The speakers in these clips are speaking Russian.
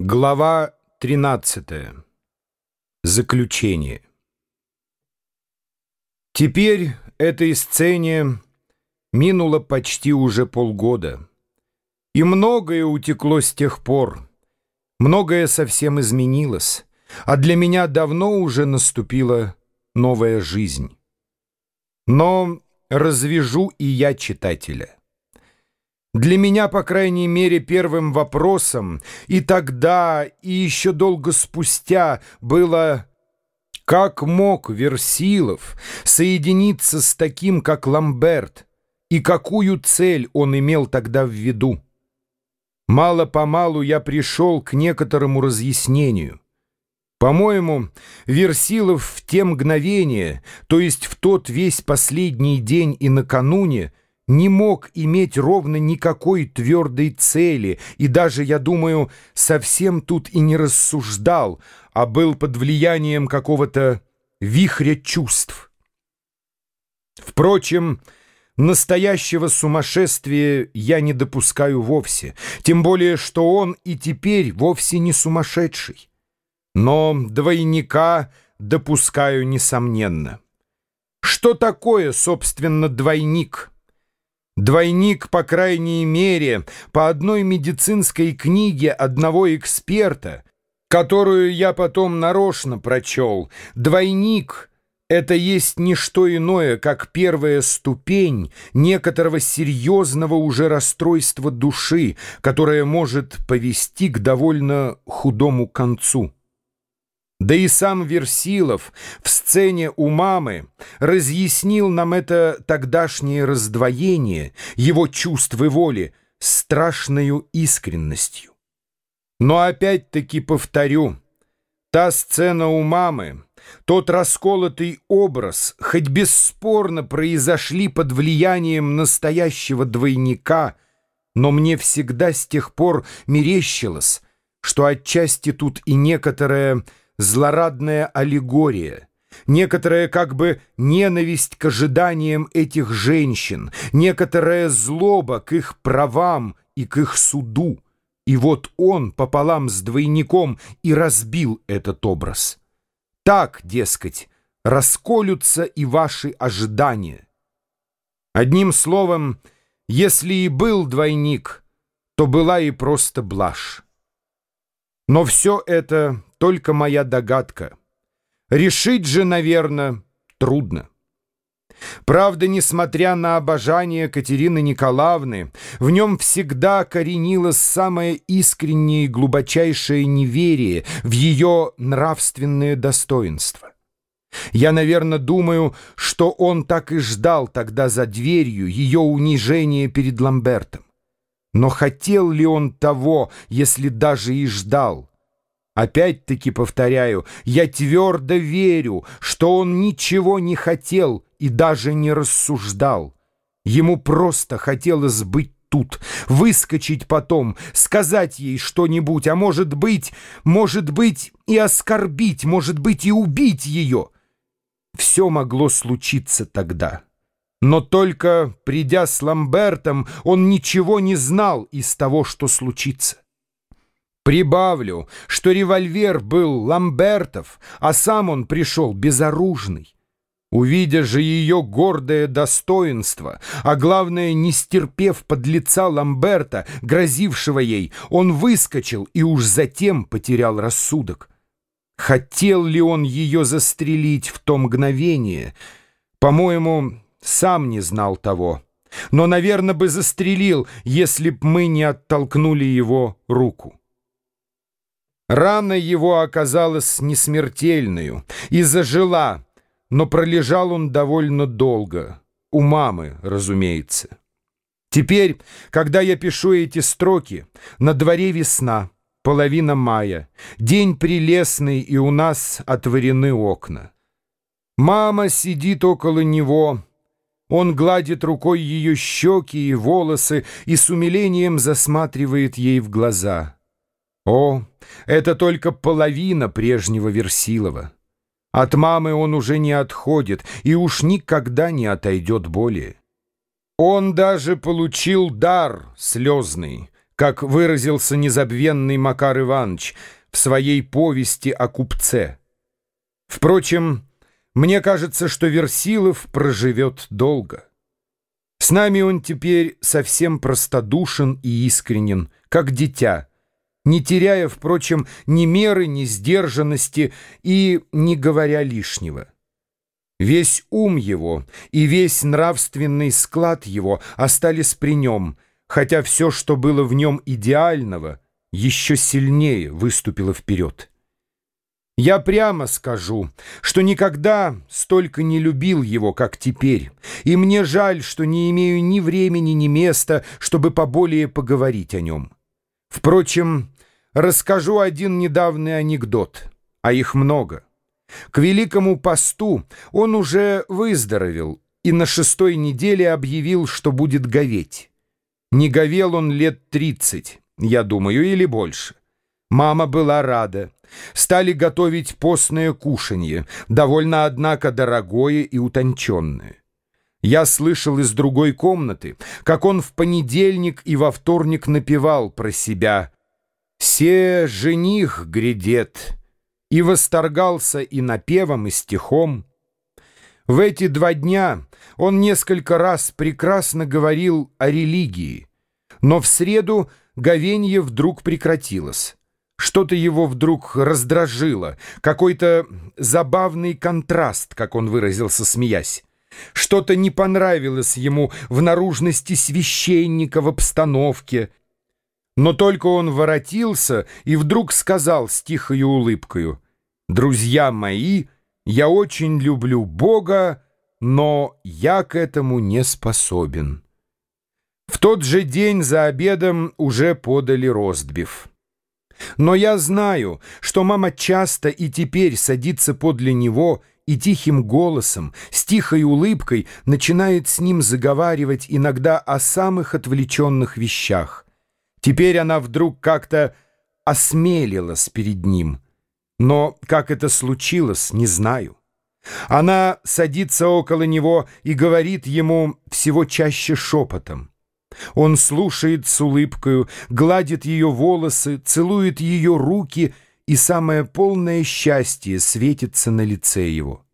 Глава 13. Заключение. Теперь этой сцене минуло почти уже полгода. И многое утекло с тех пор. Многое совсем изменилось. А для меня давно уже наступила новая жизнь. Но развяжу и я читателя. Для меня, по крайней мере, первым вопросом и тогда, и еще долго спустя было «Как мог Версилов соединиться с таким, как Ламберт, и какую цель он имел тогда в виду?» Мало-помалу я пришел к некоторому разъяснению. По-моему, Версилов в те мгновения, то есть в тот весь последний день и накануне, не мог иметь ровно никакой твердой цели и даже, я думаю, совсем тут и не рассуждал, а был под влиянием какого-то вихря чувств. Впрочем, настоящего сумасшествия я не допускаю вовсе, тем более, что он и теперь вовсе не сумасшедший. Но двойника допускаю несомненно. Что такое, собственно, двойник? Двойник, по крайней мере, по одной медицинской книге одного эксперта, которую я потом нарочно прочел, двойник — это есть не что иное, как первая ступень некоторого серьезного уже расстройства души, которое может повести к довольно худому концу. Да и сам Версилов в сцене у мамы разъяснил нам это тогдашнее раздвоение его чувств и воли страшною искренностью. Но опять-таки повторю, та сцена у мамы, тот расколотый образ, хоть бесспорно произошли под влиянием настоящего двойника, но мне всегда с тех пор мерещилось, что отчасти тут и некоторая злорадная аллегория, некоторая как бы ненависть к ожиданиям этих женщин, некоторая злоба к их правам и к их суду. И вот он пополам с двойником и разбил этот образ. Так, дескать, расколются и ваши ожидания. Одним словом, если и был двойник, то была и просто блажь. Но все это только моя догадка. Решить же, наверное, трудно. Правда, несмотря на обожание Катерины Николаевны, в нем всегда коренилось самое искреннее и глубочайшее неверие в ее нравственное достоинство. Я, наверное, думаю, что он так и ждал тогда за дверью ее унижения перед Ламбертом. Но хотел ли он того, если даже и ждал? Опять-таки повторяю, я твердо верю, что он ничего не хотел и даже не рассуждал. Ему просто хотелось быть тут, выскочить потом, сказать ей что-нибудь, а может быть, может быть и оскорбить, может быть и убить ее. Все могло случиться тогда. Но только придя с Ламбертом, он ничего не знал из того, что случится. Прибавлю, что револьвер был Ламбертов, а сам он пришел безоружный. Увидя же ее гордое достоинство, а главное, не стерпев под лица Ламберта, грозившего ей, он выскочил и уж затем потерял рассудок. Хотел ли он ее застрелить в то мгновение? По-моему, сам не знал того. Но, наверное, бы застрелил, если б мы не оттолкнули его руку. Рана его оказалась несмертельную и зажила, но пролежал он довольно долго. У мамы, разумеется. Теперь, когда я пишу эти строки, на дворе весна, половина мая, день прелестный, и у нас отворены окна. Мама сидит около него, он гладит рукой ее щеки и волосы и с умилением засматривает ей в глаза — о, это только половина прежнего Версилова. От мамы он уже не отходит и уж никогда не отойдет более. Он даже получил дар слезный, как выразился незабвенный Макар Иванович в своей повести о купце. Впрочем, мне кажется, что Версилов проживет долго. С нами он теперь совсем простодушен и искренен, как дитя, не теряя, впрочем, ни меры, ни сдержанности и не говоря лишнего. Весь ум его и весь нравственный склад его остались при нем, хотя все, что было в нем идеального, еще сильнее выступило вперед. Я прямо скажу, что никогда столько не любил его, как теперь, и мне жаль, что не имею ни времени, ни места, чтобы поболее поговорить о нем. Впрочем, расскажу один недавний анекдот, а их много. К Великому посту он уже выздоровел и на шестой неделе объявил, что будет говеть. Не говел он лет тридцать, я думаю, или больше. Мама была рада. Стали готовить постное кушанье, довольно, однако, дорогое и утонченное. Я слышал из другой комнаты, как он в понедельник и во вторник напевал про себя «Се жених грядет» и восторгался и напевом, и стихом. В эти два дня он несколько раз прекрасно говорил о религии, но в среду говенье вдруг прекратилось. Что-то его вдруг раздражило, какой-то забавный контраст, как он выразился, смеясь. Что-то не понравилось ему в наружности священника в обстановке. Но только он воротился и вдруг сказал с тихой улыбкою, «Друзья мои, я очень люблю Бога, но я к этому не способен». В тот же день за обедом уже подали ростбиф. Но я знаю, что мама часто и теперь садится подле него и тихим голосом, с тихой улыбкой начинает с ним заговаривать иногда о самых отвлеченных вещах. Теперь она вдруг как-то осмелилась перед ним. Но как это случилось, не знаю. Она садится около него и говорит ему всего чаще шепотом. Он слушает с улыбкою, гладит ее волосы, целует ее руки, и самое полное счастье светится на лице его.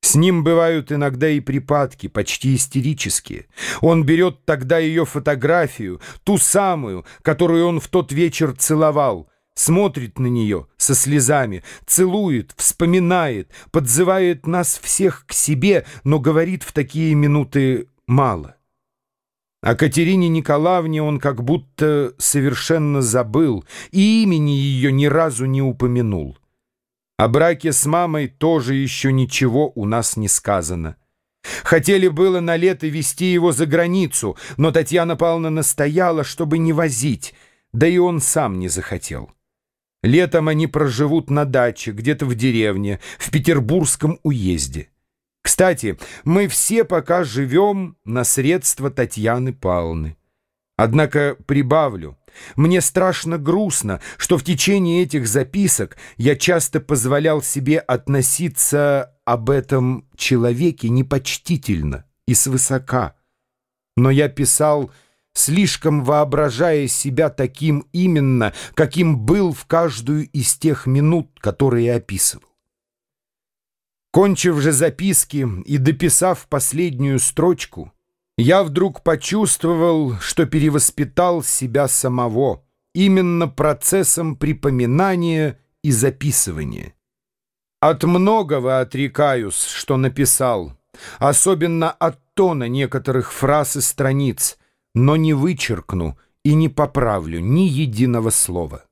С ним бывают иногда и припадки, почти истерические. Он берет тогда ее фотографию, ту самую, которую он в тот вечер целовал, смотрит на нее со слезами, целует, вспоминает, подзывает нас всех к себе, но говорит в такие минуты мало. О Катерине Николаевне он как будто совершенно забыл и имени ее ни разу не упомянул. О браке с мамой тоже еще ничего у нас не сказано. Хотели было на лето вести его за границу, но Татьяна Павловна настояла, чтобы не возить, да и он сам не захотел. Летом они проживут на даче, где-то в деревне, в Петербургском уезде. Кстати, мы все пока живем на средства Татьяны Павловны. Однако прибавлю, мне страшно грустно, что в течение этих записок я часто позволял себе относиться об этом человеке непочтительно и свысока. Но я писал, слишком воображая себя таким именно, каким был в каждую из тех минут, которые описывал. Кончив же записки и дописав последнюю строчку, я вдруг почувствовал, что перевоспитал себя самого именно процессом припоминания и записывания. От многого отрекаюсь, что написал, особенно от тона некоторых фраз и страниц, но не вычеркну и не поправлю ни единого слова.